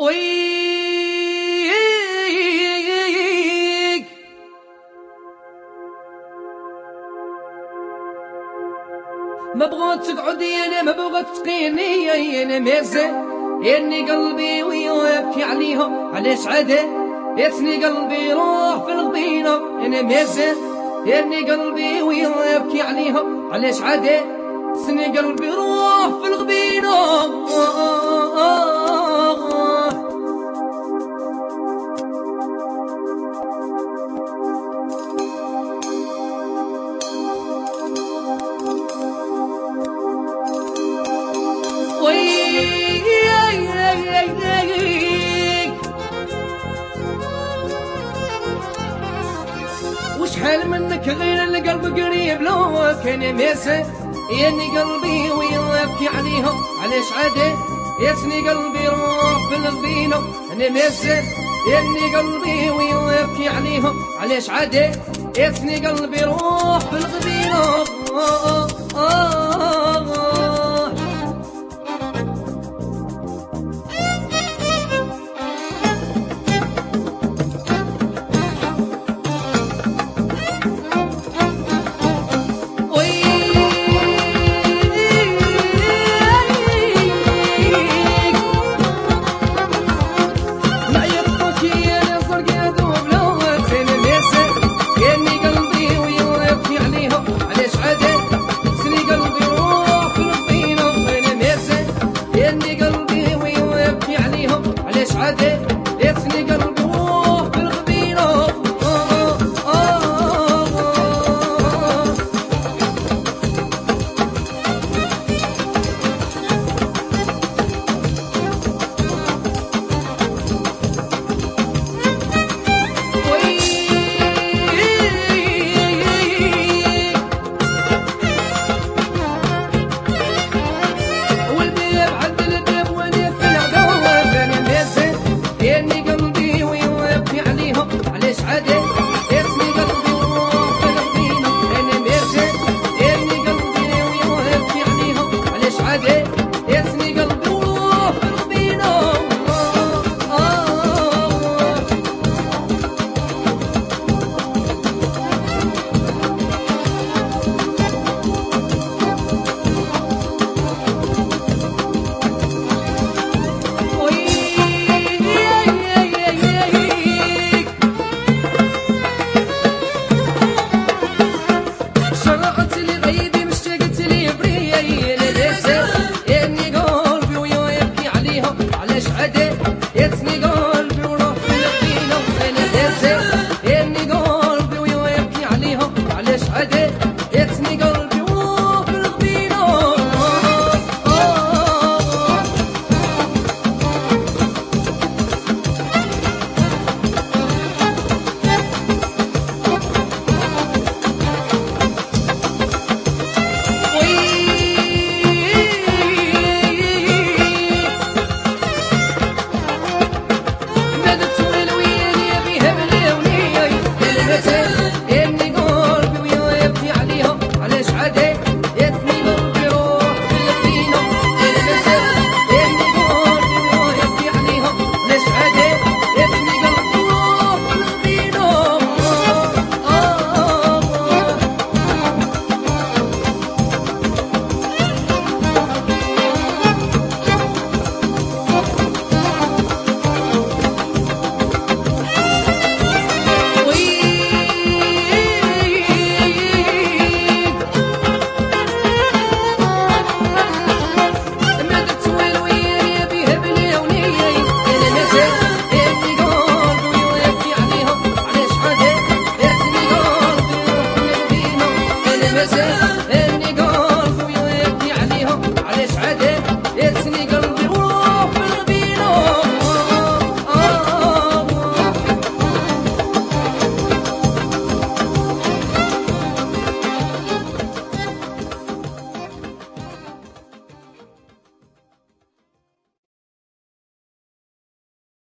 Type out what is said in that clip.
ويك. ما بغيت تقعدي أنا ما بغيت تقيني أنا ميزه اني قلبي ويبكي عليها علاش عدا يتني قلبي روح في الغبينة أنا ميزه اني قلبي ويبكي عليها علاش عدا سني قلبي روح في وشحال منك غير القلب قريب لو كان ميسه ياني قلبي ويبكي عليهم علاش عادي يسني قلبي روح في الغبينة أنا ميسه ياني قلبي ويبكي عليهم علاش عادي يسني قلبي روح في الغبينة